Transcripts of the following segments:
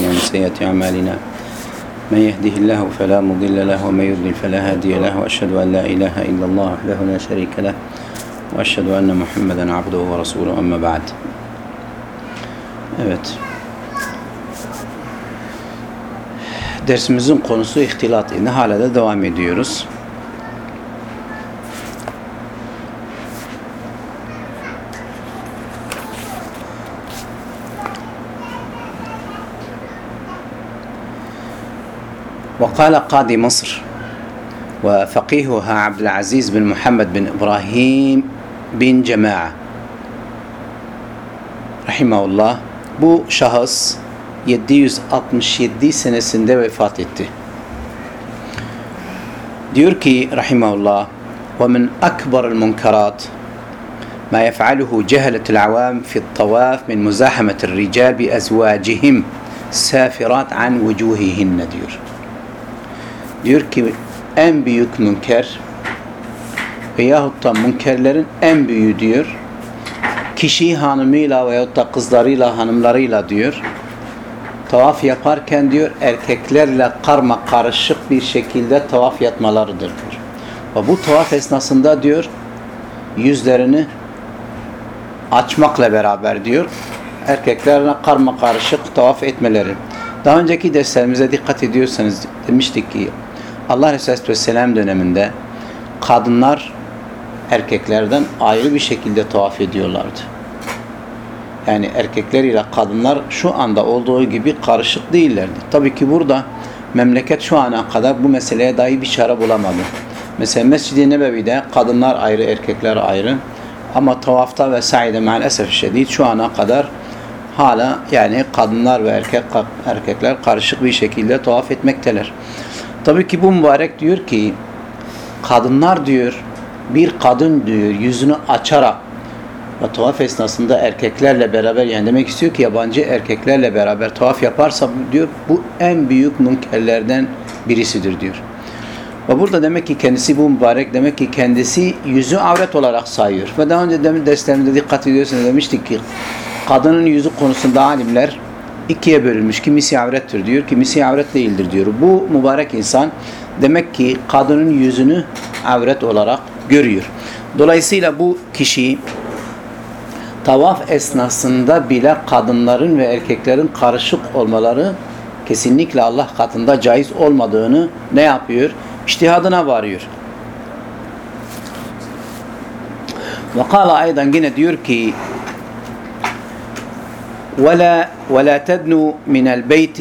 أنفسنا ومن سيئات أعمالنا من يهده الله فلا مضل له ومن يضلل فلا هادي له وأشهد أن لا إله إلا الله وحده لا شريك له وأشهد أن محمدا عبده ورسوله أما بعد Evet. Dersimizin konusu ihtilat. Yine hala da devam ediyoruz. وقال قاضي مصر وفقيهها عبد العزيز بن محمد بن إبراهيم bin Cema'a Rahimahullah bu şahıs 767 senesinde vefat etti. Diyor ki Rahimahullah ومن أكبر المنكرات ما يفعله جهلة العوام في الطواف من مزاحمة الرجال بأزواجهم سافرات عن وجوههن diyor. Diyor ki en büyük münker veyahut da münkerlerin en büyüğü diyor. Kişi hanımıyla veyahut da kızlarıyla, hanımlarıyla diyor. Tavaf yaparken diyor erkeklerle karma karışık bir şekilde tavaf yatmalarıdır diyor. Ve bu tavaf esnasında diyor yüzlerini açmakla beraber diyor erkeklerle karma karışık tavaf etmeleri. Daha önceki derslerimize dikkat ediyorsanız demiştik ki Allah Resulü Vesselam döneminde kadınlar erkeklerden ayrı bir şekilde tavaf ediyorlardı. Yani erkekler ile kadınlar şu anda olduğu gibi karışık değillerdi. Tabii ki burada memleket şu ana kadar bu meseleye dahi bir çare bulamadı. Mesela Mescid-i Nebevi'de kadınlar ayrı, erkekler ayrı. Ama tavafta ve saide maalesef şiddet şu ana kadar hala yani kadınlar ve erkek erkekler karışık bir şekilde tavaf etmekteler. Tabii ki bu mübarek diyor ki kadınlar diyor bir kadın diyor yüzünü açarak ve tavaf esnasında erkeklerle beraber yani demek istiyor ki yabancı erkeklerle beraber tavaf yaparsa diyor bu en büyük münkerlerden birisidir diyor. Ve burada demek ki kendisi bu mübarek demek ki kendisi yüzü avret olarak sayıyor. Ve daha önce demin derslerimde dikkat ediyorsanız demiştik ki kadının yüzü konusunda alimler ikiye bölünmüş. Kimisi avrettir diyor, kimisi avret değildir diyor. Bu mübarek insan demek ki kadının yüzünü avret olarak görüyor. Dolayısıyla bu kişi tavaf esnasında bile kadınların ve erkeklerin karışık olmaları kesinlikle Allah katında caiz olmadığını ne yapıyor? İçtihadına varıyor. Ve kâla aydan yine diyor ki وَلَا وَلَا تَدْنُوا مِنَ الْبَيْتِ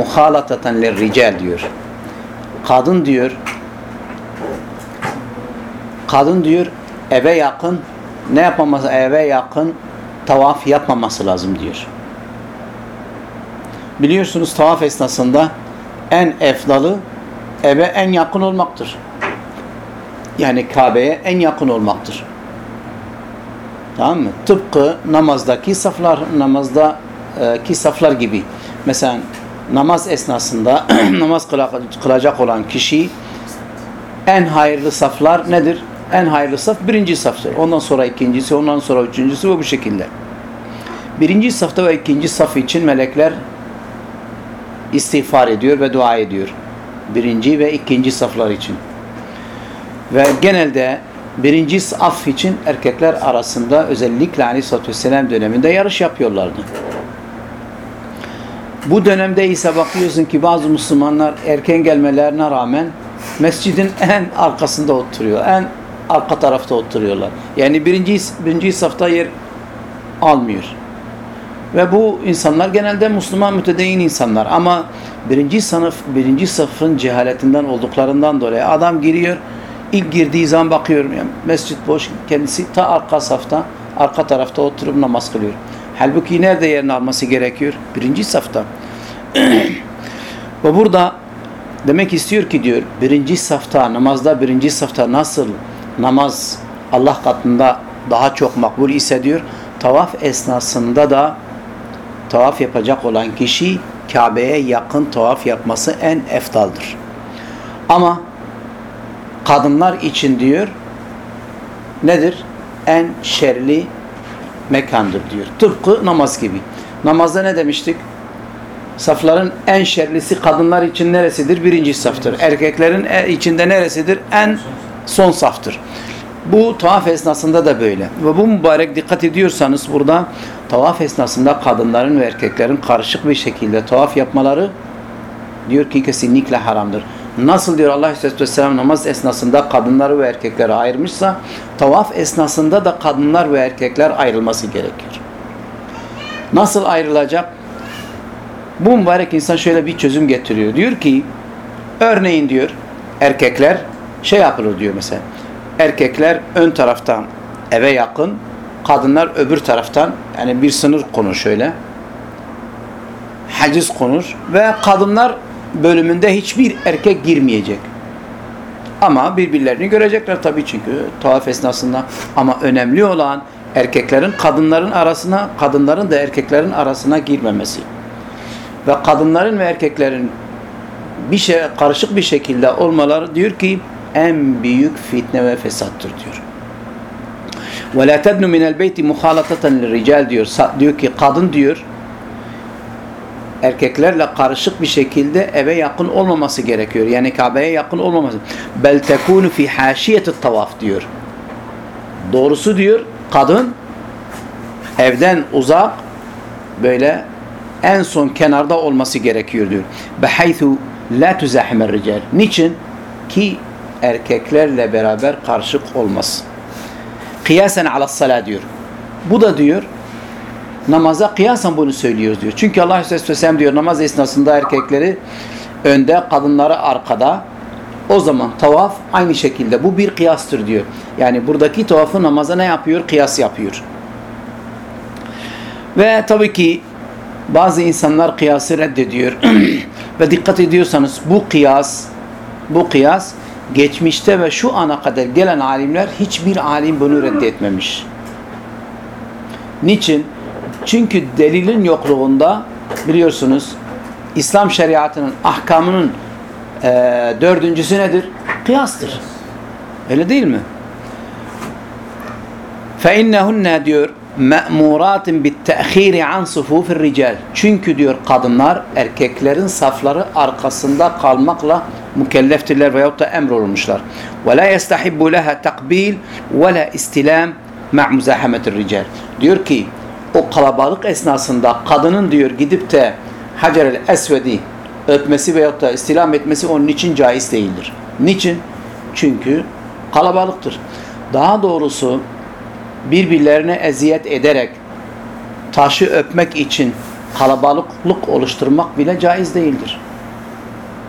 مُخَالَطَةً لِلْرِجَالِ diyor. Kadın diyor kadın diyor eve yakın ne yapmaması eve yakın tavaf yapmaması lazım diyor. Biliyorsunuz tavaf esnasında en efdalı eve en yakın olmaktır. Yani Kabe'ye en yakın olmaktır. Tamam mı? Tıpkı namazdaki saflar, namazdaki saflar gibi. Mesela namaz esnasında namaz kılacak olan kişi en hayırlı saflar nedir? En hayırlı saf birinci saftır. Ondan sonra ikincisi, ondan sonra üçüncüsü ve bu şekilde. Birinci safta ve ikinci saf için melekler istiğfar ediyor ve dua ediyor. Birinci ve ikinci saflar için. Ve genelde birinci saf için erkekler arasında özellikle Aleyhisselatü Vesselam döneminde yarış yapıyorlardı. Bu dönemde ise bakıyorsun ki bazı Müslümanlar erken gelmelerine rağmen mescidin en arkasında oturuyor. En arka tarafta oturuyorlar. Yani birinci, birinci safta yer almıyor. Ve bu insanlar genelde Müslüman mütedeyyin insanlar. Ama birinci sınıf, birinci sınıfın cehaletinden olduklarından dolayı adam giriyor, ilk girdiği zaman bakıyorum yani mescit boş, kendisi ta arka safta, arka tarafta oturup namaz kılıyor. Halbuki nerede yerini alması gerekiyor? Birinci safta. Ve burada demek istiyor ki diyor, birinci safta, namazda birinci safta nasıl namaz Allah katında daha çok makbul ise diyor, tavaf esnasında da tavaf yapacak olan kişi Kabe'ye yakın tavaf yapması en eftaldır. Ama kadınlar için diyor nedir? En şerli mekandır diyor. Tıpkı namaz gibi. Namazda ne demiştik? Safların en şerlisi kadınlar için neresidir? Birinci saftır. Erkeklerin e- içinde neresidir? En son saftır. Bu tavaf esnasında da böyle. Ve bu mübarek dikkat ediyorsanız burada tavaf esnasında kadınların ve erkeklerin karışık bir şekilde tavaf yapmaları diyor ki kesinlikle haramdır. Nasıl diyor Allah Aleyhisselatü Vesselam namaz esnasında kadınları ve erkekleri ayırmışsa tavaf esnasında da kadınlar ve erkekler ayrılması gerekir. Nasıl ayrılacak? Bu mübarek insan şöyle bir çözüm getiriyor. Diyor ki örneğin diyor erkekler şey yapılır diyor mesela. Erkekler ön taraftan eve yakın, kadınlar öbür taraftan yani bir sınır konur şöyle. Haciz konur ve kadınlar bölümünde hiçbir erkek girmeyecek. Ama birbirlerini görecekler tabii çünkü tavaf esnasında. Ama önemli olan erkeklerin kadınların arasına, kadınların da erkeklerin arasına girmemesi. Ve kadınların ve erkeklerin bir şey karışık bir şekilde olmaları diyor ki en büyük fitne ve fesattır diyor. Ve la tebnu minel beyti muhalatatan diyor. Diyor ki kadın diyor erkeklerle karışık bir şekilde eve yakın olmaması gerekiyor. Yani Kabe'ye yakın olmaması. Bel tekunu fi haşiyeti tavaf diyor. Doğrusu diyor kadın evden uzak böyle en son kenarda olması gerekiyor diyor. Behaythu la tuzahimel rical. Niçin? Ki erkeklerle beraber karışık olmaz. Kıyasen ala salat diyor. Bu da diyor namaza kıyasen bunu söylüyoruz diyor. Çünkü Allah Aleyhisselatü Vesselam diyor namaz esnasında erkekleri önde, kadınları arkada. O zaman tavaf aynı şekilde. Bu bir kıyastır diyor. Yani buradaki tavafı namaza ne yapıyor? Kıyas yapıyor. Ve tabii ki bazı insanlar kıyası reddediyor. ve dikkat ediyorsanız bu kıyas bu kıyas geçmişte ve şu ana kadar gelen alimler hiçbir alim bunu reddetmemiş. Niçin? Çünkü delilin yokluğunda biliyorsunuz İslam şeriatının ahkamının e, dördüncüsü nedir? Kıyastır. Öyle değil mi? فَاِنَّهُنَّ diyor مَأْمُورَاتٍ بِالتَّأْخِيرِ عَنْ صُفُوفِ الرِّجَالِ Çünkü diyor kadınlar erkeklerin safları arkasında kalmakla mükelleftirler veyahut da emrolunmuşlar. وَلَا يَسْتَحِبُّ لَهَا تَقْبِيلِ وَلَا اِسْتِلَامِ مَعْ مُزَاحَمَةِ الرِّجَالِ Diyor ki o kalabalık esnasında kadının diyor gidip de Hacer-el Esved'i öpmesi veyahut da istilam etmesi onun için caiz değildir. Niçin? Çünkü kalabalıktır. Daha doğrusu birbirlerine eziyet ederek taşı öpmek için kalabalıklık oluşturmak bile caiz değildir.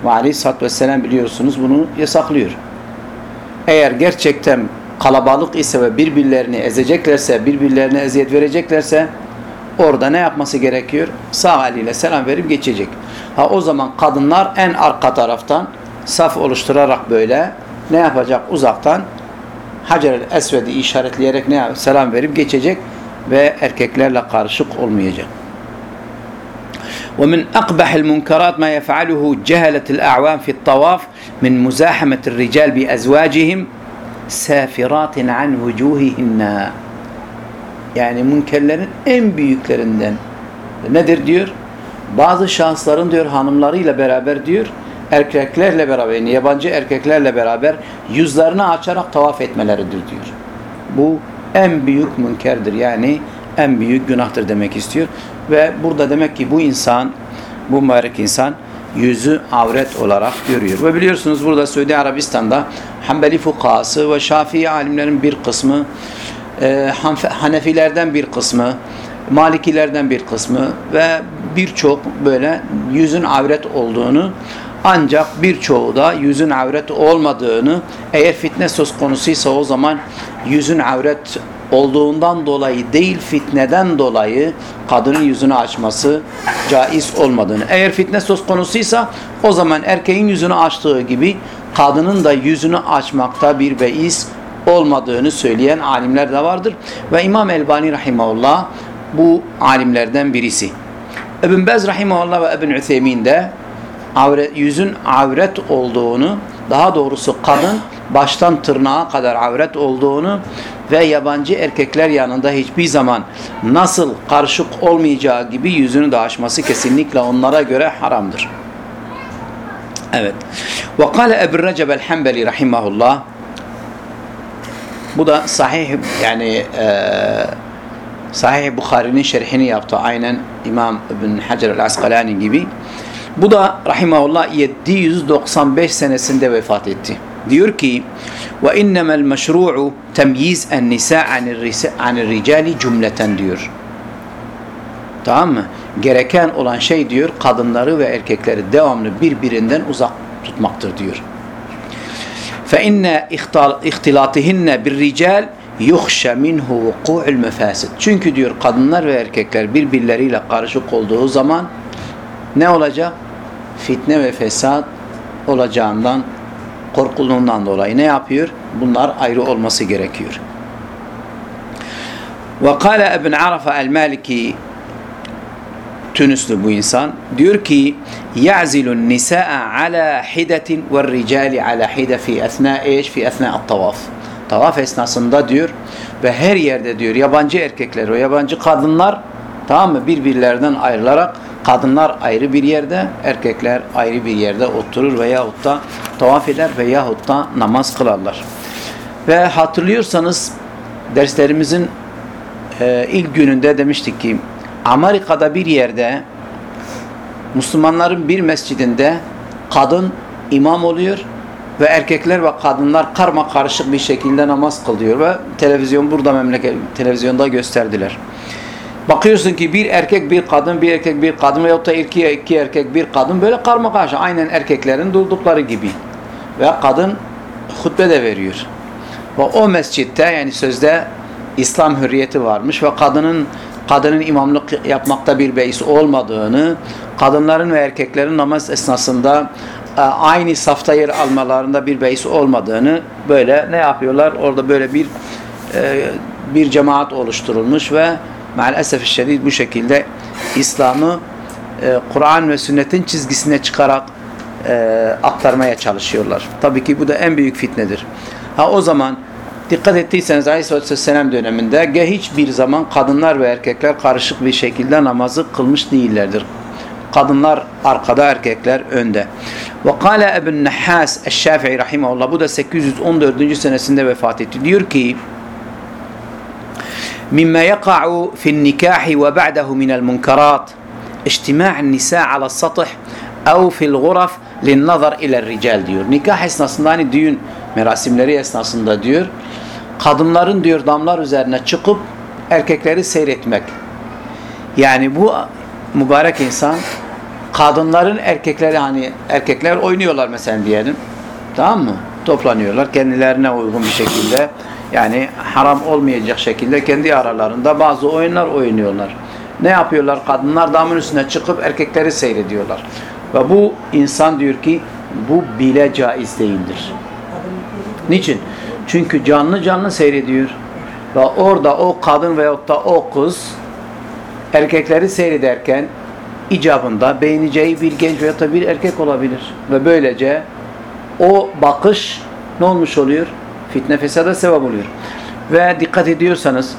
Ve aleyhissalatü vesselam biliyorsunuz bunu yasaklıyor. Eğer gerçekten kalabalık ise ve birbirlerini ezeceklerse, birbirlerine eziyet vereceklerse orada ne yapması gerekiyor? Sağ eliyle selam verip geçecek. Ha o zaman kadınlar en arka taraftan saf oluşturarak böyle ne yapacak? Uzaktan Hacer-el Esved'i işaretleyerek ne yapacak? Selam verip geçecek ve erkeklerle karışık olmayacak. ومن أقبح المنكرات ما يفعله جهلة الأعوام في الطواف من مزاحمة الرجال بأزواجهم safiratin an vucuhihinna yani münkerlerin en büyüklerinden nedir diyor? Bazı şahısların diyor hanımlarıyla beraber diyor erkeklerle beraber yani yabancı erkeklerle beraber yüzlerini açarak tavaf etmeleridir diyor. Bu en büyük münkerdir yani en büyük günahtır demek istiyor. Ve burada demek ki bu insan bu mübarek insan yüzü avret olarak görüyor. Ve biliyorsunuz burada Suudi Arabistan'da Hanbeli fukahası ve Şafii alimlerin bir kısmı, e, Hanefilerden bir kısmı, Malikilerden bir kısmı ve birçok böyle yüzün avret olduğunu ancak birçoğu da yüzün avret olmadığını eğer fitne söz konusuysa o zaman yüzün avret olduğundan dolayı değil fitneden dolayı kadının yüzünü açması caiz olmadığını. Eğer fitne söz konusuysa o zaman erkeğin yüzünü açtığı gibi kadının da yüzünü açmakta bir beis olmadığını söyleyen alimler de vardır. Ve İmam Elbani Rahimahullah bu alimlerden birisi. Ebn Bez Rahimahullah ve Ebn Üthemin de avret, yüzün avret olduğunu daha doğrusu kadın baştan tırnağa kadar avret olduğunu ve yabancı erkekler yanında hiçbir zaman nasıl karışık olmayacağı gibi yüzünü de açması kesinlikle onlara göre haramdır. Evet. Ve kâle Ebu Recep el-Hembeli rahimahullah bu da sahih yani e, Sahih Bukhari'nin şerhini yaptı. Aynen İmam İbn Hacer el-Asqalani gibi. Bu da rahimahullah 795 senesinde vefat etti. Diyor ki ve innemel meşru'u temyiz en nisa anir ricali cümleten diyor. Tamam mı? Gereken olan şey diyor kadınları ve erkekleri devamlı birbirinden uzak tutmaktır diyor. İhtilatihinne bir rical yuhşa minhu vuku'ul mefasid. Çünkü diyor kadınlar ve erkekler birbirleriyle karışık olduğu zaman ne olacak? Fitne ve fesat olacağından korkulduğundan dolayı ne yapıyor? Bunlar ayrı olması gerekiyor. Kâle ibn Arafa el-Maliki Tunuslu bu insan. Diyor ki ya'zilun nisaa ala hidatin ve ricali ala hida fi esna eş fi esna at-tavaf tavaf esnasında diyor ve her yerde diyor yabancı erkekler ve yabancı kadınlar tamam mı? Birbirlerinden ayrılarak kadınlar ayrı bir yerde erkekler ayrı bir yerde oturur veyahut da tavaf eder veyahut da namaz kılarlar. Ve hatırlıyorsanız derslerimizin e, ilk gününde demiştik ki Amerika'da bir yerde Müslümanların bir mescidinde kadın imam oluyor ve erkekler ve kadınlar karma karışık bir şekilde namaz kılıyor ve televizyon burada memleket televizyonda gösterdiler. Bakıyorsun ki bir erkek bir kadın, bir erkek bir kadın veyahut da iki, iki erkek bir kadın böyle karma karışık aynen erkeklerin durdukları gibi. Ve kadın hutbe de veriyor. Ve o mescitte yani sözde İslam hürriyeti varmış ve kadının kadının imamlık yapmakta bir beis olmadığını, kadınların ve erkeklerin namaz esnasında e, aynı safta yer almalarında bir beis olmadığını böyle ne yapıyorlar? Orada böyle bir e, bir cemaat oluşturulmuş ve maalesef şiddet bu şekilde İslam'ı e, Kur'an ve sünnetin çizgisine çıkarak aktarmaya çalışıyorlar. Tabii ki bu da en büyük fitnedir. Ha o zaman dikkat ettiyseniz Aleyhisselam döneminde hiçbir zaman kadınlar ve erkekler karışık bir şekilde namazı kılmış değillerdir. Kadınlar arkada, erkekler önde. Ve kâle Ebn Nehhas Eşşafi'i rahimahullah bu da 814. senesinde vefat etti. Diyor ki مما يقع في النكاح وبعده من المنكرات اجتماع النساء على السطح أو في الغرف للنظر إلى الرجال diyor. Nikah esnasında hani düğün merasimleri esnasında diyor kadınların diyor damlar üzerine çıkıp erkekleri seyretmek. Yani bu mübarek insan kadınların erkekleri hani erkekler oynuyorlar mesela diyelim. Tamam mı? Toplanıyorlar kendilerine uygun bir şekilde yani haram olmayacak şekilde kendi aralarında bazı oyunlar oynuyorlar. Ne yapıyorlar? Kadınlar damın üstüne çıkıp erkekleri seyrediyorlar. Ve bu insan diyor ki bu bile caiz değildir. Niçin? Çünkü canlı canlı seyrediyor. Ve orada o kadın veyahut da o kız erkekleri seyrederken icabında beğeneceği bir genç veya da bir erkek olabilir. Ve böylece o bakış ne olmuş oluyor? Fitne fesada sevap oluyor. Ve dikkat ediyorsanız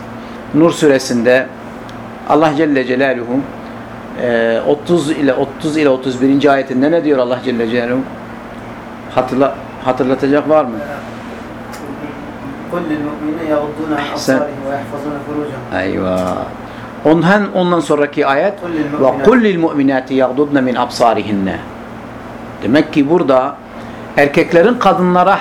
Nur suresinde Allah Celle Celaluhu 30 ile 30 ile 31. ayetinde ne diyor Allah Celle Celaluhu? Hatırla, hatırlatacak var mı? Kul lil mu'minine yaghudduna ve yahfazuna furucahum. Eyvah. Ondan, ondan sonraki ayet ve kul lil mu'minati yaghudduna min absarihinne. Demek ki burada erkeklerin kadınlara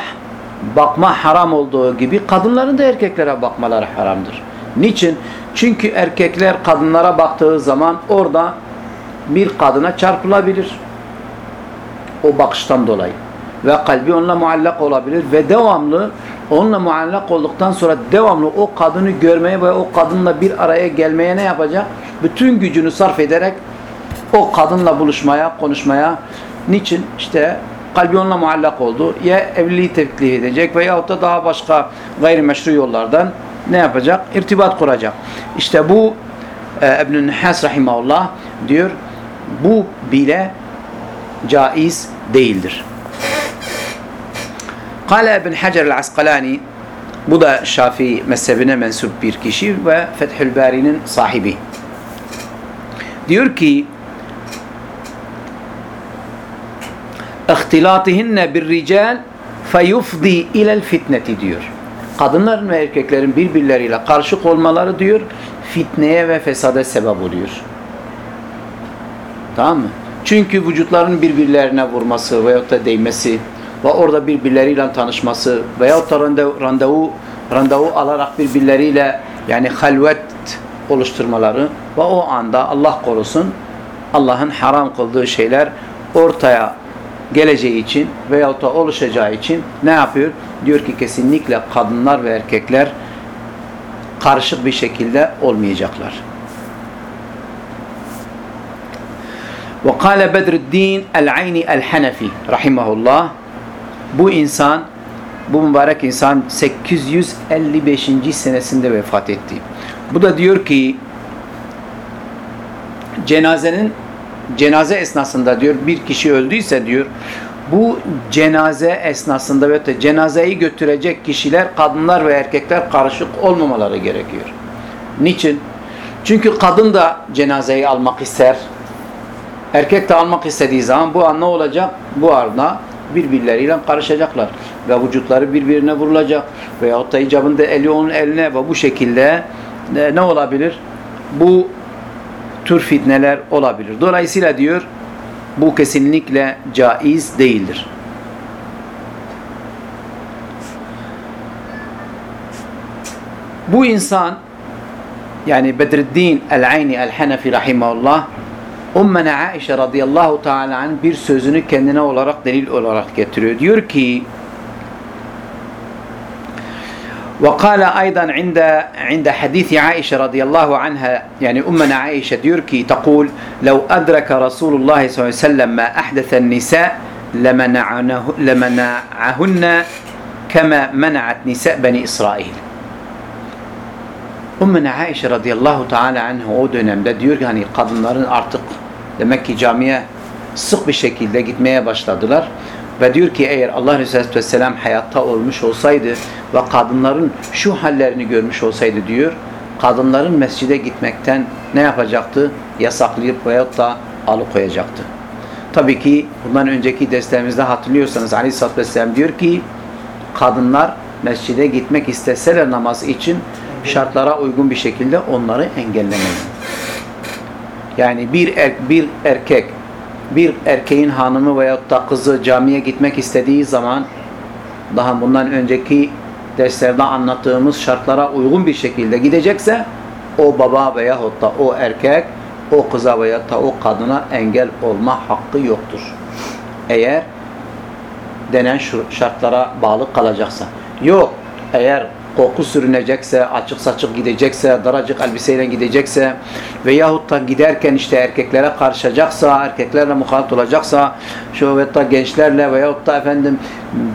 bakma haram olduğu gibi kadınların da erkeklere bakmaları haramdır. Niçin? Çünkü erkekler kadınlara baktığı zaman orada bir kadına çarpılabilir. O bakıştan dolayı. Ve kalbi onunla muallak olabilir ve devamlı onunla muallak olduktan sonra devamlı o kadını görmeye ve o kadınla bir araya gelmeye ne yapacak? Bütün gücünü sarf ederek o kadınla buluşmaya, konuşmaya. Niçin? İşte kalbi onunla muallak oldu. Ya evliliği teklif edecek veyahut da daha başka gayrimeşru yollardan ne yapacak? İrtibat kuracak. İşte bu e, İbn-i Nihas Rahimahullah diyor bu bile caiz değildir. Kale İbn Hacer el-Asqalani bu da Şafii mezhebine mensup bir kişi ve Fethül Bari'nin sahibi. Diyor ki bir rical feyufdi ilel fitneti diyor. Kadınların ve erkeklerin birbirleriyle karışık olmaları diyor fitneye ve fesada sebep oluyor. Tamam mı? Çünkü vücutların birbirlerine vurması veyahut da değmesi ve orada birbirleriyle tanışması veyahut da randevu, randevu, randevu alarak birbirleriyle yani halvet oluşturmaları ve o anda Allah korusun Allah'ın haram kıldığı şeyler ortaya geleceği için veyahut da oluşacağı için ne yapıyor? Diyor ki kesinlikle kadınlar ve erkekler karışık bir şekilde olmayacaklar. وقال بدر الدين العيني الحنفي rahimahullah bu insan bu mübarek insan 855. senesinde vefat etti. Bu da diyor ki cenazenin cenaze esnasında diyor bir kişi öldüyse diyor bu cenaze esnasında ve cenazeyi götürecek kişiler kadınlar ve erkekler karışık olmamaları gerekiyor. Niçin? Çünkü kadın da cenazeyi almak ister. Erkek de almak istediği zaman bu an ne olacak? Bu arada birbirleriyle karışacaklar. Ve vücutları birbirine vurulacak. Veyahut da icabında eli onun eline ve bu şekilde ne, ne olabilir? Bu tür fitneler olabilir. Dolayısıyla diyor bu kesinlikle caiz değildir. Bu insan yani Bedreddin el-Ayni el-Hanefi rahimahullah Ummene Aişe radıyallahu teala an bir sözünü kendine olarak delil olarak getiriyor. Diyor ki وقال أيضا عند عند حديث عائشة رضي الله عنها يعني أمنا عائشة ديركي تقول لو أدرك رسول الله صلى الله عليه وسلم ما أحدث النساء لمنعنه لمنعهن كما منعت نساء بني إسرائيل Ummuna Aişe radıyallahu teala anha o dönemde diyor ki hani kadınların artık demek ki camiye sık bir şekilde gitmeye başladılar. Ve diyor ki eğer Allah Resulü Vesselam hayatta olmuş olsaydı ve kadınların şu hallerini görmüş olsaydı diyor, kadınların mescide gitmekten ne yapacaktı? Yasaklayıp veyahut da alıkoyacaktı. Tabii ki bundan önceki derslerimizde hatırlıyorsanız Aleyhisselatü Vesselam diyor ki kadınlar mescide gitmek isteseler namaz için şartlara uygun bir şekilde onları engellemeyin. Yani bir, er, bir erkek bir erkeğin hanımı veyahut da kızı camiye gitmek istediği zaman daha bundan önceki derslerde anlattığımız şartlara uygun bir şekilde gidecekse o baba veyahut da o erkek o kıza veyahut da o kadına engel olma hakkı yoktur. Eğer denen şartlara bağlı kalacaksa. Yok. Eğer koku sürünecekse, açık saçık gidecekse, daracık elbiseyle gidecekse veyahut da giderken işte erkeklere karışacaksa, erkeklerle muhalat olacaksa, veyahut da gençlerle veyahut efendim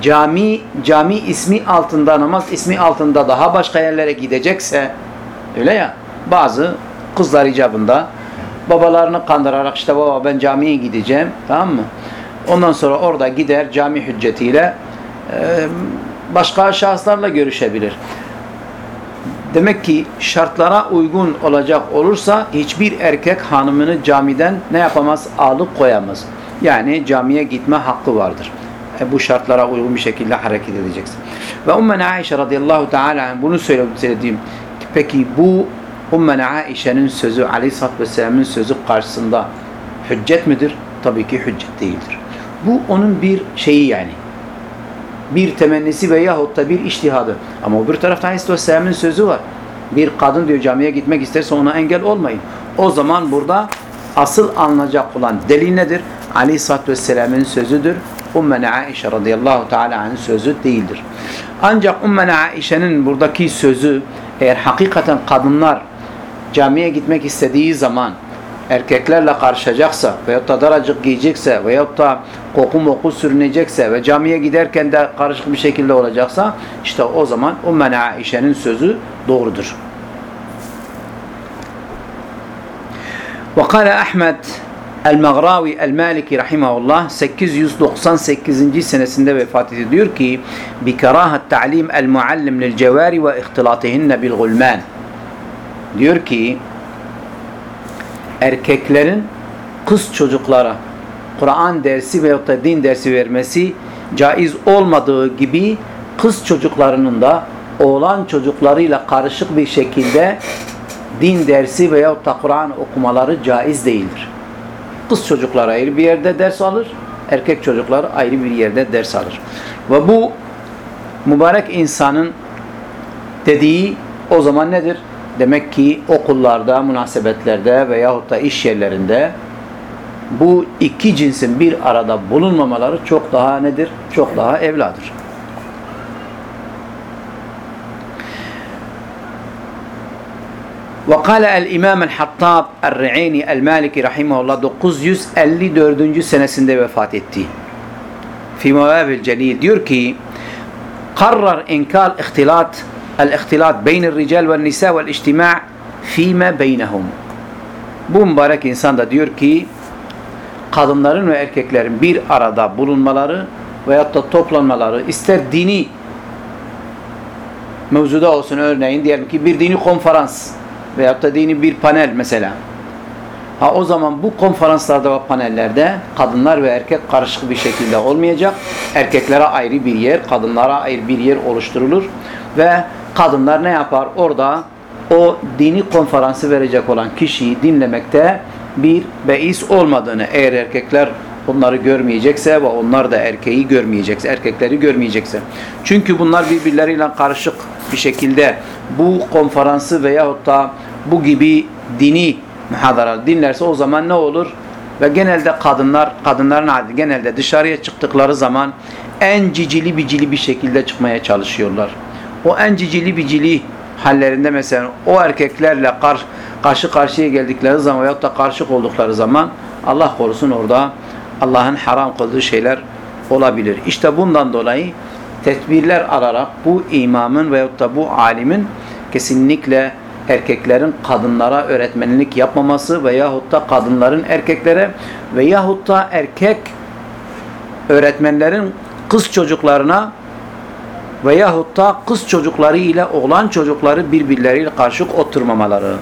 cami cami ismi altında, namaz ismi altında daha başka yerlere gidecekse öyle ya bazı kızlar icabında babalarını kandırarak işte baba ben camiye gideceğim tamam mı? Ondan sonra orada gider cami hüccetiyle e, başka şahıslarla görüşebilir. Demek ki şartlara uygun olacak olursa hiçbir erkek hanımını camiden ne yapamaz? Alıp koyamaz. Yani camiye gitme hakkı vardır. E bu şartlara uygun bir şekilde hareket edeceksin. Ve Ummene Aişe radıyallahu teala bunu söylediğim peki bu Ummene Aişe'nin sözü aleyhissalatü vesselam'ın sözü karşısında hüccet midir? Tabii ki hüccet değildir. Bu onun bir şeyi yani bir temennisi veyahut da bir iştihadı. Ama bir tarafta Aleyhisselam'ın sözü var. Bir kadın diyor camiye gitmek isterse ona engel olmayın. O zaman burada asıl alınacak olan delil nedir? Aleyhisselatü Vesselam'ın sözüdür. Ummene Aişe radıyallahu teala'nın sözü değildir. Ancak Ummene Aişe'nin buradaki sözü eğer hakikaten kadınlar camiye gitmek istediği zaman erkeklerle karışacaksa veyahut da daracık giyecekse veyahut da koku moku sürünecekse ve camiye giderken de karışık bir şekilde olacaksa işte o zaman Ummene Aişe'nin sözü doğrudur. وقال أحمد El-Maghravi El-Maliki rahimahullah 898. senesinde vefat ediyor. Diyor ki bi karahat ta'lim el-muallim lil cevari ve ihtilatihinne bil gulman. Diyor ki erkeklerin kız çocuklara Kur'an dersi veyahut da din dersi vermesi caiz olmadığı gibi kız çocuklarının da oğlan çocuklarıyla karışık bir şekilde din dersi veyahut da Kur'an okumaları caiz değildir. Kız çocuklar ayrı bir yerde ders alır, erkek çocuklar ayrı bir yerde ders alır. Ve bu mübarek insanın dediği o zaman nedir? Demek ki okullarda, münasebetlerde veyahut da iş yerlerinde bu iki cinsin bir arada bulunmamaları çok daha nedir? Çok daha evladır. وقال الإمام الحطاب الرعيني المالكي رحمه الله 954. senesinde vefat etti. في مواب الجليل diyor ki قرر إنكار اختلاط el-ihtilat beynir rical ve nisa ve ictima' fîme beynehum. Bu mübarek insan da diyor ki kadınların ve erkeklerin bir arada bulunmaları veyahut da toplanmaları ister dini mevzuda olsun örneğin diyelim ki bir dini konferans veyahut da dini bir panel mesela. Ha o zaman bu konferanslarda ve panellerde kadınlar ve erkek karışık bir şekilde olmayacak. Erkeklere ayrı bir yer, kadınlara ayrı bir yer oluşturulur ve kadınlar ne yapar? Orada o dini konferansı verecek olan kişiyi dinlemekte bir beis olmadığını eğer erkekler onları görmeyecekse ve onlar da erkeği görmeyecekse, erkekleri görmeyecekse. Çünkü bunlar birbirleriyle karışık bir şekilde bu konferansı veyahut da bu gibi dini muhadara dinlerse o zaman ne olur? Ve genelde kadınlar, kadınların adı genelde dışarıya çıktıkları zaman en cicili bicili bir şekilde çıkmaya çalışıyorlar. O en cicili bicili hallerinde mesela o erkeklerle kar, karşı karşıya geldikleri zaman veyahut da karışık oldukları zaman Allah korusun orada Allah'ın haram kıldığı şeyler olabilir. İşte bundan dolayı tedbirler alarak bu imamın veyahut da bu alimin kesinlikle erkeklerin kadınlara öğretmenlik yapmaması veyahut da kadınların erkeklere veyahut da erkek öğretmenlerin kız çocuklarına veyahut da kız çocukları ile oğlan çocukları birbirleriyle karışık oturmamaları.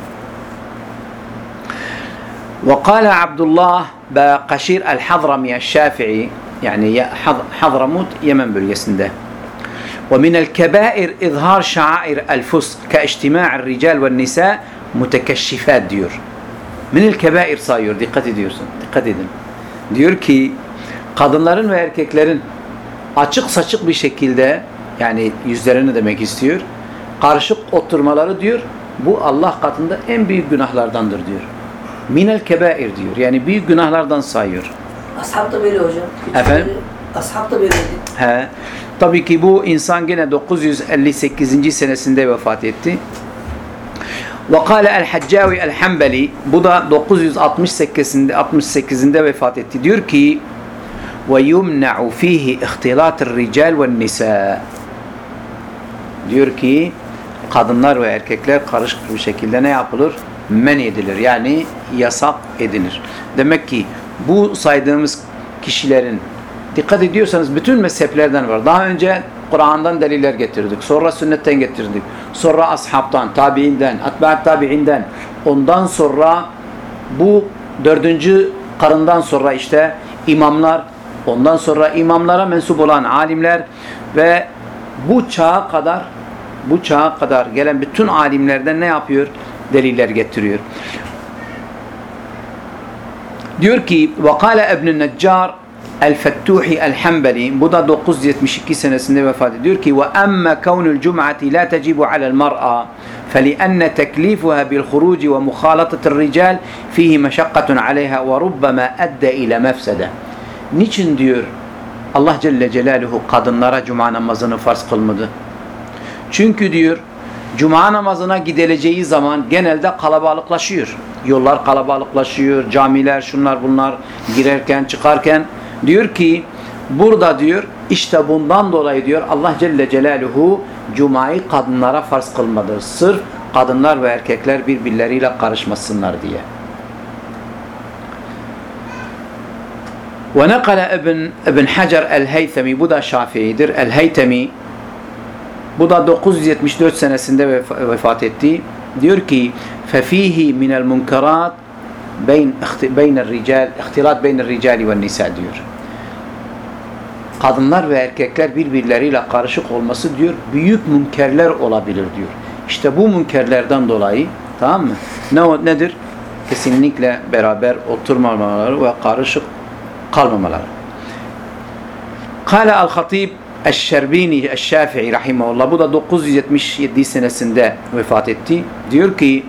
وقال عبد الله بقشير الحضرمي الشافعي يعني حضرموت يمن bölgesinde ومن الكبائر إظهار شعائر الفسق كاجتماع الرجال والنساء mütekeşşifat diyor. Minel kebair sayıyor. Dikkat ediyorsun. Dikkat edin. Diyor ki kadınların ve erkeklerin açık saçık bir şekilde yani yüzlerini demek istiyor. Karışık oturmaları diyor. Bu Allah katında en büyük günahlardandır diyor. Minel kebair diyor. Yani büyük günahlardan sayıyor. Ashab da böyle hocam. Efendim? Ashab da böyleydi. He. Tabii ki bu insan gene 958. senesinde vefat etti. وقال الحجاوي الحنبلي bu da 968'inde 68'inde vefat etti. Diyor ki ويمنع فيه اختلاط الرجال والنساء diyor ki kadınlar ve erkekler karışık bir şekilde ne yapılır? Men edilir. Yani yasak edilir. Demek ki bu saydığımız kişilerin dikkat ediyorsanız bütün mezheplerden var. Daha önce Kur'an'dan deliller getirdik. Sonra sünnetten getirdik. Sonra ashabtan, tabiinden, atba'at tabiinden. Ondan sonra bu dördüncü karından sonra işte imamlar, ondan sonra imamlara mensup olan alimler ve bu çağa kadar bu çağa kadar gelen bütün alimlerden ne yapıyor? Deliller getiriyor. Diyor ki وَقَالَ اَبْنُ النَّجَّارِ El-Fettuhi El-Hembeli bu da 972 senesinde vefat ediyor ki ve emme kavnul cum'ati la tecibu alel mar'a فلأن تكليفها بالخروج ومخالطة الرجال فيه مشقة عليها وربما أدى إلى مفسدة Niçin diyor Allah Celle Celaluhu kadınlara cuma namazını farz kılmadı? Çünkü diyor cuma namazına gidileceği zaman genelde kalabalıklaşıyor. Yollar kalabalıklaşıyor, camiler şunlar bunlar girerken çıkarken Diyor ki burada diyor işte bundan dolayı diyor Allah Celle Celaluhu Cuma'yı kadınlara farz kılmadı. Sırf kadınlar ve erkekler birbirleriyle karışmasınlar diye. Ve nekale ibn, ibn Hacer el-Heythemi, bu da Şafii'dir. El-Heythemi, bu da 974 senesinde vef- vefat etti. Diyor ki, فَف۪يهِ مِنَ الْمُنْكَرَاتِ بين بين الرجال اختلاط بين الرجال والنساء diyor. Kadınlar ve erkekler birbirleriyle karışık olması diyor büyük münkerler olabilir diyor. İşte bu münkerlerden dolayı tamam mı? Ne o- nedir? Kesinlikle beraber oturmamaları ve karışık kalmamaları. Kale el-Hatib Eşşerbini Eşşafi'i rahimahullah bu da 977 senesinde vefat etti. Diyor ki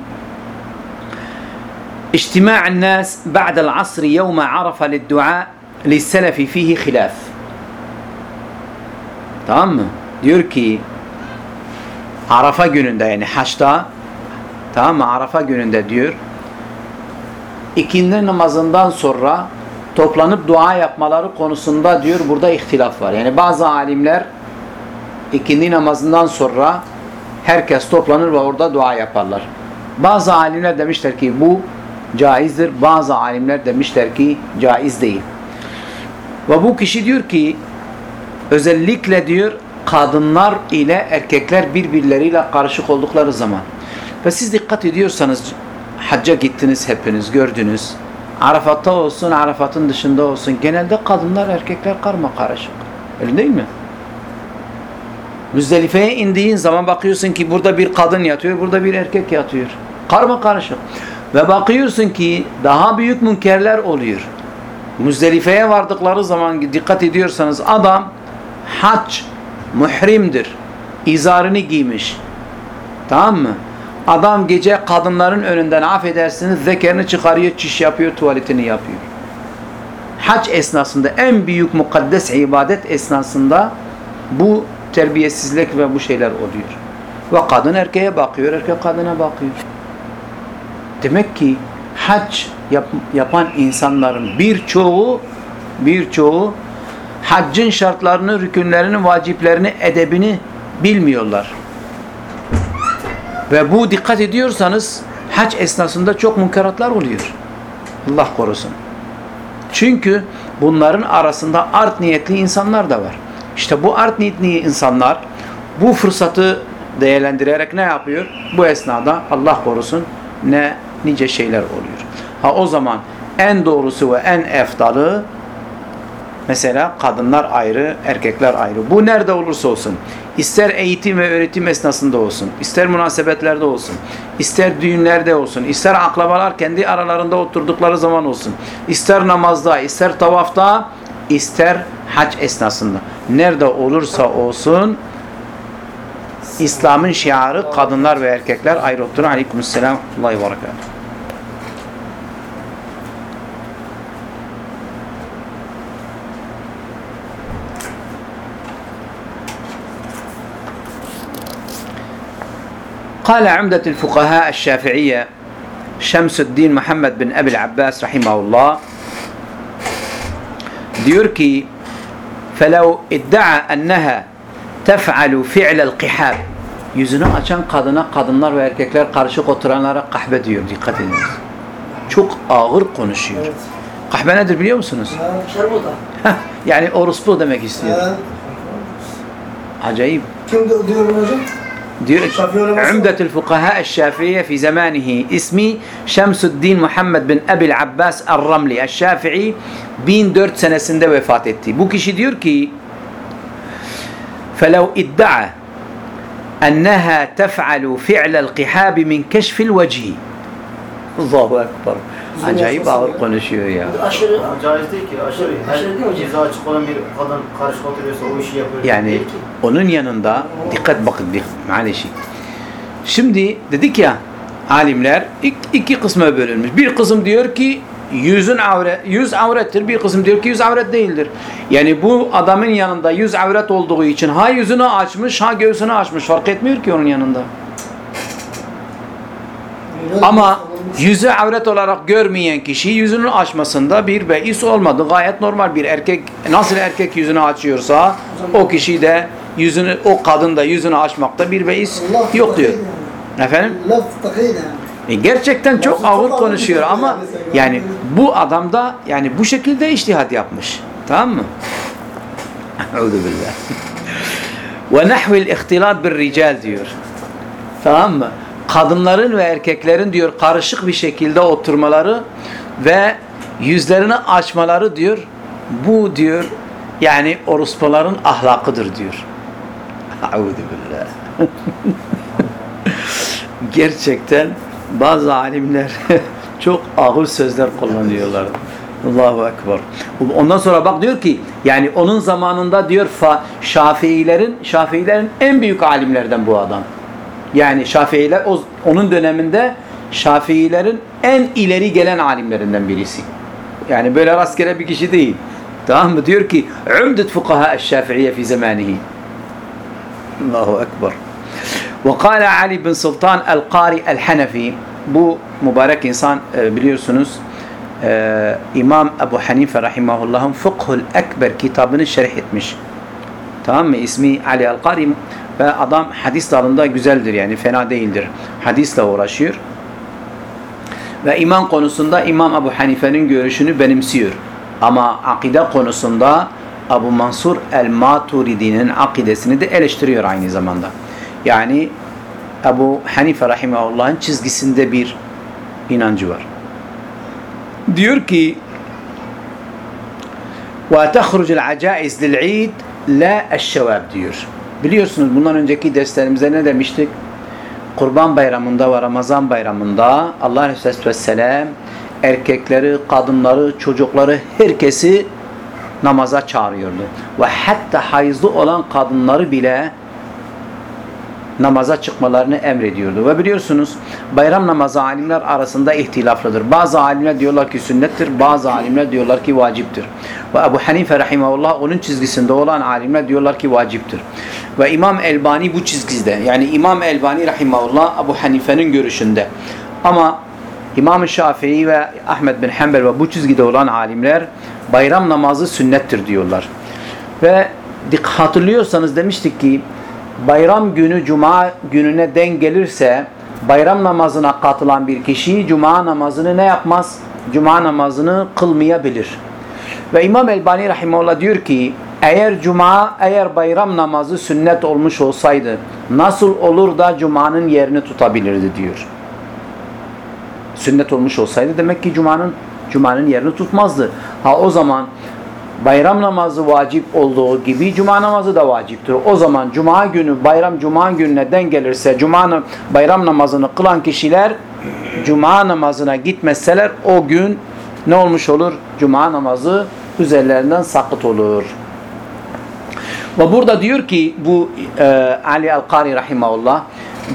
اجتماع الناس بعد العصر يوم عرفة للدعاء للسلف فيه خلاف tamam mı? Diyor ki Arafa gününde yani Haç'ta tamam mı? Arafa gününde diyor ikindi namazından sonra toplanıp dua yapmaları konusunda diyor burada ihtilaf var. Yani bazı alimler ikindi namazından sonra herkes toplanır ve orada dua yaparlar. Bazı alimler demişler ki bu caizdir. Bazı alimler demişler ki caiz değil. Ve bu kişi diyor ki özellikle diyor kadınlar ile erkekler birbirleriyle karışık oldukları zaman ve siz dikkat ediyorsanız hacca gittiniz hepiniz gördünüz Arafat'ta olsun Arafat'ın dışında olsun genelde kadınlar erkekler karma karışık öyle değil mi? Müzdelife'ye indiğin zaman bakıyorsun ki burada bir kadın yatıyor burada bir erkek yatıyor karma karışık ve bakıyorsun ki daha büyük münkerler oluyor Müzdelife'ye vardıkları zaman dikkat ediyorsanız adam hac muhrimdir. İzarını giymiş. Tamam mı? Adam gece kadınların önünden affedersiniz zekerini çıkarıyor, çiş yapıyor, tuvaletini yapıyor. Hac esnasında en büyük mukaddes ibadet esnasında bu terbiyesizlik ve bu şeyler oluyor. Ve kadın erkeğe bakıyor, erkek kadına bakıyor. Demek ki hac yap, yapan insanların birçoğu birçoğu haccın şartlarını, rükünlerini, vaciplerini, edebini bilmiyorlar. Ve bu dikkat ediyorsanız hac esnasında çok münkeratlar oluyor. Allah korusun. Çünkü bunların arasında art niyetli insanlar da var. İşte bu art niyetli insanlar bu fırsatı değerlendirerek ne yapıyor? Bu esnada Allah korusun ne nice şeyler oluyor. Ha o zaman en doğrusu ve en eftalı mesela kadınlar ayrı, erkekler ayrı. Bu nerede olursa olsun. İster eğitim ve öğretim esnasında olsun, ister münasebetlerde olsun, ister düğünlerde olsun, ister akrabalar kendi aralarında oturdukları zaman olsun, ister namazda, ister tavafta, ister hac esnasında. Nerede olursa olsun İslam'ın şiarı kadınlar ve erkekler ayrı oturun. Aleykümselam. Allah'a emanet قال عمدة الفقهاء الشافعية شمس الدين محمد بن أبي العباس رحمه الله diyor ki فلو ادعى أنها تفعل فعل القحاب yüzünü açan kadına kadınlar ve erkekler karışık oturanlara kahve diyor dikkat ediniz. Çok ağır konuşuyor. Evet. Kahve nedir biliyor musunuz? Şerbuta. Heh, yani orospu demek istiyor. Evet. Acayip. Kim di- diyor bunu hocam? عمدة الفقهاء الشافعية في زمانه اسمي شمس الدين محمد بن أبي العباس الرملي الشافعي بين دورت سنة سندة وفاتتي. بوكيش ديوركي فلو ادعى أنها تفعل فعل القحاب من كشف الوجه. الله أكبر. Acayip ağır konuşuyor ya. Aşırı Caiz değil ki aşırı. Aşırı değil mi hocam? Ceza açık olan bir kadın karışık oturuyorsa o işi yapıyor. Yani onun yanında dikkat bakın bir maalesef. Şimdi dedik ya alimler iki, iki kısma bölünmüş. Bir kısım diyor ki yüzün avret, yüz avrettir. Bir kısım diyor ki yüz avret değildir. Yani bu adamın yanında yüz avret olduğu için ha yüzünü açmış ha göğsünü açmış. Fark etmiyor ki onun yanında. Ama yüzü avret olarak görmeyen kişi yüzünü açmasında bir beis olmadı. Gayet normal bir erkek nasıl erkek yüzünü açıyorsa o kişi de yüzünü o kadın da yüzünü açmakta bir beis yok diyor. Efendim? E gerçekten çok ağır konuşuyor konuşuyor ama yani bu adam da yani bu şekilde iştihad yapmış. Tamam mı? Euzu billah. Ve nahvel ihtilat bir rical diyor. Tamam mı? Kadınların ve erkeklerin diyor karışık bir şekilde oturmaları ve yüzlerini açmaları diyor. Bu diyor yani orospuların ahlakıdır diyor. Euzu billah. Gerçekten bazı alimler çok ağır sözler kullanıyorlar. Allahu Ekber. Ondan sonra bak diyor ki yani onun zamanında diyor Şafiilerin Şafiilerin en büyük alimlerden bu adam. Yani Şafiiler o, onun döneminde Şafiilerin en ileri gelen alimlerinden birisi. Yani böyle rastgele bir kişi değil. Tamam mı? Diyor ki Umdet fukaha eş-şafiiye fi zamanihi. Allahu ekber. Ve kâle Ali bin Sultan el-Kari el-Hanefi. Bu mübarek insan e, biliyorsunuz e, İmam Ebu Hanife rahimahullah'ın Fıkhul Ekber kitabını şerh etmiş. Tamam mı? İsmi Ali el-Kari ve adam hadis dalında güzeldir yani fena değildir. Hadisle uğraşıyor. Ve iman konusunda İmam Ebu Hanife'nin görüşünü benimsiyor. Ama akide konusunda Abu Mansur el-Maturidi'nin akidesini de eleştiriyor aynı zamanda. Yani Ebu Hanife rahimahullah'ın çizgisinde bir inancı var. Diyor ki وَتَخْرُجُ الْعَجَائِزْ لِلْعِيدِ لَا الشَّوَابِ diyor. Biliyorsunuz bundan önceki derslerimizde ne demiştik? Kurban bayramında ve Ramazan bayramında Allah Aleyhisselatü Vesselam erkekleri, kadınları, çocukları herkesi namaza çağırıyordu. Ve hatta hayızlı olan kadınları bile namaza çıkmalarını emrediyordu. Ve biliyorsunuz bayram namazı alimler arasında ihtilaflıdır. Bazı alimler diyorlar ki sünnettir, bazı alimler diyorlar ki vaciptir. Ve Ebu Hanife rahimahullah onun çizgisinde olan alimler diyorlar ki vaciptir. Ve İmam Elbani bu çizgide. Yani İmam Elbani rahimahullah Ebu Hanife'nin görüşünde. Ama İmam Şafii ve Ahmed bin Hanbel ve bu çizgide olan alimler bayram namazı sünnettir diyorlar. Ve hatırlıyorsanız demiştik ki bayram günü cuma gününe denk gelirse bayram namazına katılan bir kişi cuma namazını ne yapmaz? Cuma namazını kılmayabilir. Ve İmam Elbani Rahimullah diyor ki eğer cuma, eğer bayram namazı sünnet olmuş olsaydı nasıl olur da cumanın yerini tutabilirdi diyor. Sünnet olmuş olsaydı demek ki cumanın cumanın yerini tutmazdı. Ha o zaman bayram namazı vacip olduğu gibi cuma namazı da vaciptir. O zaman cuma günü bayram cuma gününe denk gelirse cuma bayram namazını kılan kişiler cuma namazına gitmezseler o gün ne olmuş olur? Cuma namazı üzerlerinden sakıt olur. Ve burada diyor ki bu e, Ali El-Kari Rahimahullah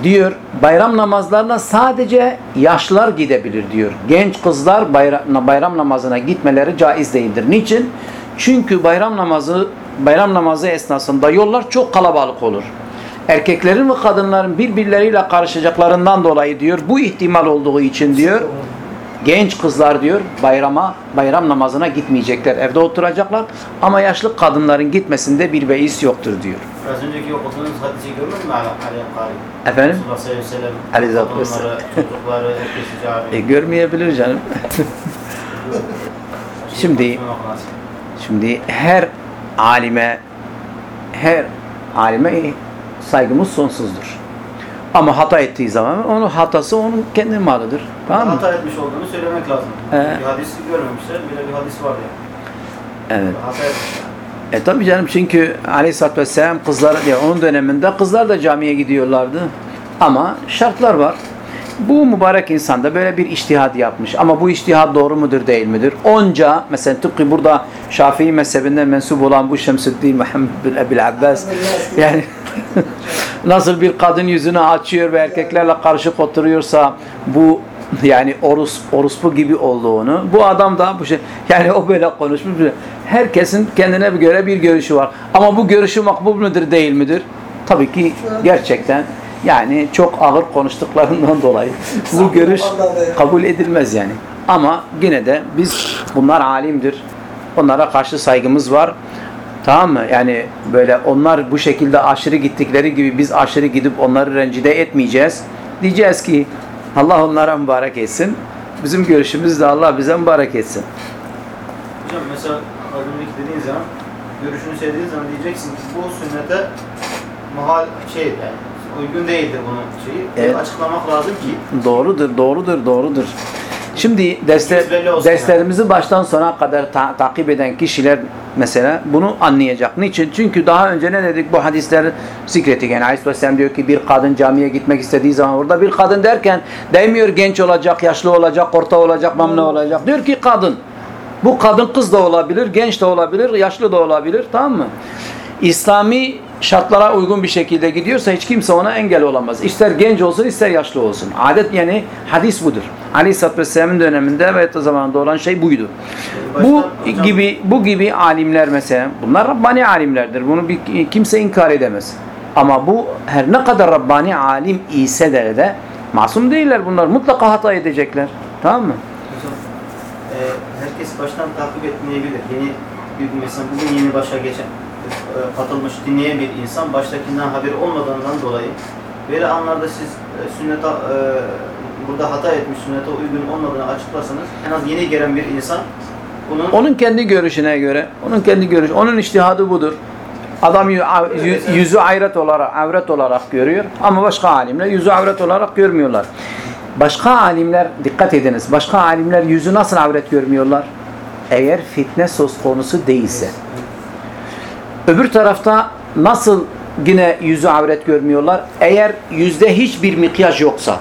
diyor bayram namazlarına sadece yaşlılar gidebilir diyor. Genç kızlar bayram namazına gitmeleri caiz değildir. Niçin? Çünkü bayram namazı bayram namazı esnasında yollar çok kalabalık olur. Erkeklerin ve kadınların birbirleriyle karışacaklarından dolayı diyor bu ihtimal olduğu için diyor genç kızlar diyor bayrama bayram namazına gitmeyecekler. Evde oturacaklar ama yaşlı kadınların gitmesinde bir beis yoktur diyor. Az önceki okuduğunuz hadisi görmedin mi Ali? Efendim? Aleyhisselatü vesselam. çocukları, herkesi çağırıyor. E, görmeyebilir canım. Şimdi şimdi her alime her alime saygımız sonsuzdur. Ama hata ettiği zaman onun hatası onun kendi malıdır. Tamam mı? Hata etmiş olduğunu söylemek lazım. Ee. Bir hadis görmemişler, bile bir hadis var ya. Evet. Hata etmişler. E tabi canım çünkü Aleyhisselatü Vesselam kızlar ya onun döneminde kızlar da camiye gidiyorlardı. Ama şartlar var. Bu mübarek insan da böyle bir iştihad yapmış. Ama bu iştihad doğru mudur değil midir? Onca mesela tıpkı burada Şafii mezhebinden mensup olan bu Şemsüddin Muhammed bin Ebil Abbas yani nasıl bir kadın yüzünü açıyor ve erkeklerle karışık oturuyorsa bu yani orus orospu gibi olduğunu bu adam da bu şey yani o böyle konuşmuş herkesin kendine göre bir görüşü var ama bu görüşü makbul müdür değil midir tabii ki gerçekten yani çok ağır konuştuklarından dolayı bu görüş kabul edilmez yani ama yine de biz bunlar alimdir onlara karşı saygımız var Tamam mı? Yani böyle onlar bu şekilde aşırı gittikleri gibi biz aşırı gidip onları rencide etmeyeceğiz. Diyeceğiz ki Allah onlara mübarek etsin. Bizim görüşümüz de Allah bize mübarek etsin. Hocam mesela az önceki dediğin zaman görüşünü söylediğin zaman diyeceksin ki bu sünnete mahal şey yani uygun değildir bunun şeyi. Evet. Açıklamak lazım ki Doğrudur, doğrudur, doğrudur. Şimdi dersler, derslerimizi baştan sona kadar ta- takip eden kişiler mesela bunu anlayacak. Niçin? Çünkü daha önce ne dedik bu hadisleri zikrettik. Yani Aleyhisselam diyor ki bir kadın camiye gitmek istediği zaman orada bir kadın derken demiyor genç olacak, yaşlı olacak, orta olacak, mamle olacak. Diyor ki kadın. Bu kadın kız da olabilir, genç de olabilir, yaşlı da olabilir. Tamam mı? İslami şartlara uygun bir şekilde gidiyorsa hiç kimse ona engel olamaz. İster genç olsun ister yaşlı olsun. Adet yani hadis budur. Aleyhisselatü Vesselam'ın döneminde ve o zamanında olan şey buydu. Bu hocam- gibi bu gibi alimler mesela bunlar Rabbani alimlerdir. Bunu bir, kimse inkar edemez. Ama bu her ne kadar Rabbani alim ise de, de masum değiller bunlar. Mutlaka hata edecekler. Tamam mı? Hocam, e, herkes baştan takip etmeyebilir. Yeni bir mesela bugün yeni başa geçen katılmış dinleyen bir insan baştakinden haberi olmadığından dolayı böyle anlarda siz e, sünnete e, burada hata etmiş sünnete uygun olmadığını açıklasanız en az yeni gelen bir insan bunun Onun kendi görüşüne göre, onun kendi görüş, onun iştihadı budur. Adam yü- yü- yüzü avret olarak, avret olarak görüyor ama başka alimler yüzü avret olarak görmüyorlar. Başka alimler, dikkat ediniz, başka alimler yüzü nasıl avret görmüyorlar? Eğer fitne söz konusu değilse. Öbür tarafta nasıl yine yüzü avret görmüyorlar? Eğer yüzde hiçbir mikyaj yoksa,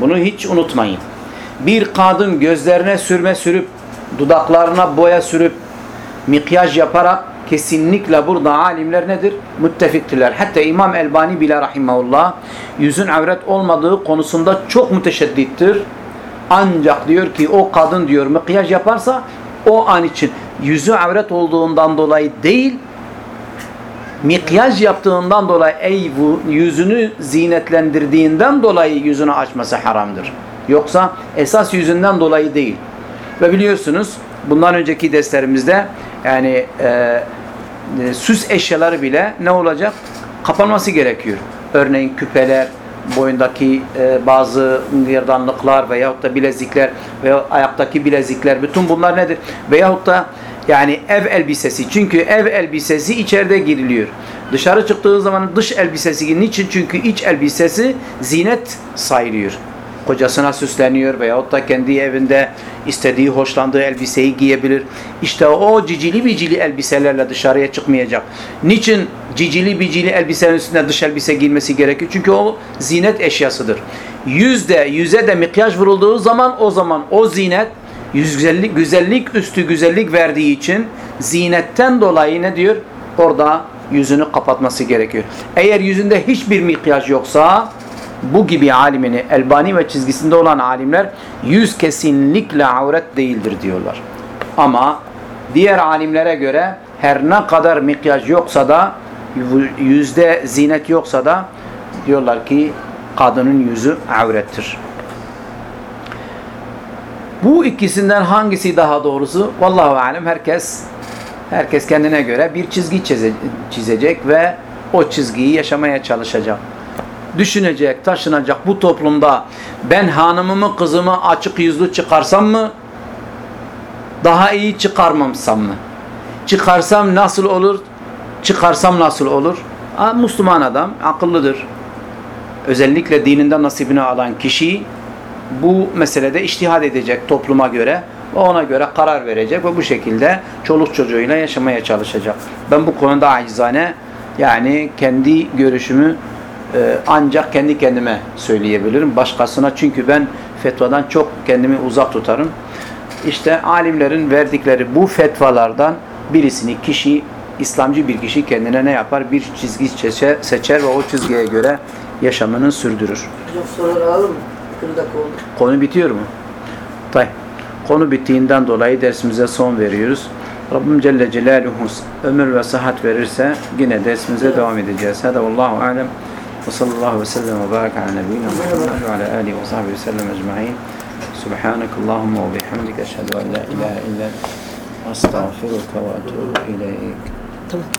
bunu hiç unutmayın. Bir kadın gözlerine sürme sürüp, dudaklarına boya sürüp, mikyaj yaparak kesinlikle burada alimler nedir? Müttefiktiler. Hatta İmam Elbani bile rahimahullah yüzün avret olmadığı konusunda çok müteşeddittir. Ancak diyor ki o kadın diyor mikyaj yaparsa o an için yüzü avret olduğundan dolayı değil mikyaj yaptığından dolayı ey yüzünü zinetlendirdiğinden dolayı yüzünü açması haramdır. Yoksa esas yüzünden dolayı değil. Ve biliyorsunuz bundan önceki derslerimizde yani e, e, süs eşyaları bile ne olacak? Kapanması gerekiyor. Örneğin küpeler, boyundaki e, bazı gerdanlıklar veyahut da bilezikler veya ayaktaki bilezikler bütün bunlar nedir? Veyahut da yani ev elbisesi. Çünkü ev elbisesi içeride giriliyor. Dışarı çıktığı zaman dış elbisesi niçin? Çünkü iç elbisesi zinet sayılıyor. Kocasına süsleniyor veyahut da kendi evinde istediği, hoşlandığı elbiseyi giyebilir. İşte o cicili bicili elbiselerle dışarıya çıkmayacak. Niçin cicili bicili elbisenin üstünde dış elbise giyilmesi gerekiyor? Çünkü o zinet eşyasıdır. Yüzde, yüze de mikyaj vurulduğu zaman o zaman o zinet güzellik, güzellik üstü güzellik verdiği için zinetten dolayı ne diyor? Orada yüzünü kapatması gerekiyor. Eğer yüzünde hiçbir mikyaj yoksa bu gibi alimini Elbani ve çizgisinde olan alimler yüz kesinlikle avret değildir diyorlar. Ama diğer alimlere göre her ne kadar mikyaj yoksa da yüzde zinet yoksa da diyorlar ki kadının yüzü avrettir. Bu ikisinden hangisi daha doğrusu? Vallahu alem herkes herkes kendine göre bir çizgi çize- çizecek ve o çizgiyi yaşamaya çalışacak. Düşünecek, taşınacak bu toplumda ben hanımımı, kızımı açık yüzlü çıkarsam mı? Daha iyi çıkarmamsam mı? Çıkarsam nasıl olur? Çıkarsam nasıl olur? Ha, Müslüman adam akıllıdır. Özellikle dininden nasibini alan kişi bu meselede iştihad edecek topluma göre ve ona göre karar verecek ve bu şekilde çoluk çocuğuyla yaşamaya çalışacak. Ben bu konuda acizane yani kendi görüşümü e, ancak kendi kendime söyleyebilirim. Başkasına çünkü ben fetvadan çok kendimi uzak tutarım. İşte alimlerin verdikleri bu fetvalardan birisini kişi, İslamcı bir kişi kendine ne yapar? Bir çizgi seçer, ve o çizgiye göre yaşamını sürdürür. Hocam soruları alalım mı? 40 dakika oldu. Konu bitiyor mu? Tay. Konu bittiğinden dolayı dersimize son veriyoruz. Rabbim Celle Celaluhu ömür ve sıhhat verirse yine dersimize devam edeceğiz. Hada vallahu alem. Ve sallallahu ve sellem ve barak ala nebiyyina Muhammed ve ala alihi ve sahbihi ve sellem ecma'in. Subhanak Allahumma ve bihamdik eşhedü en la ilahe illa ente estağfiruke ve etûbü ileyk. Tamam.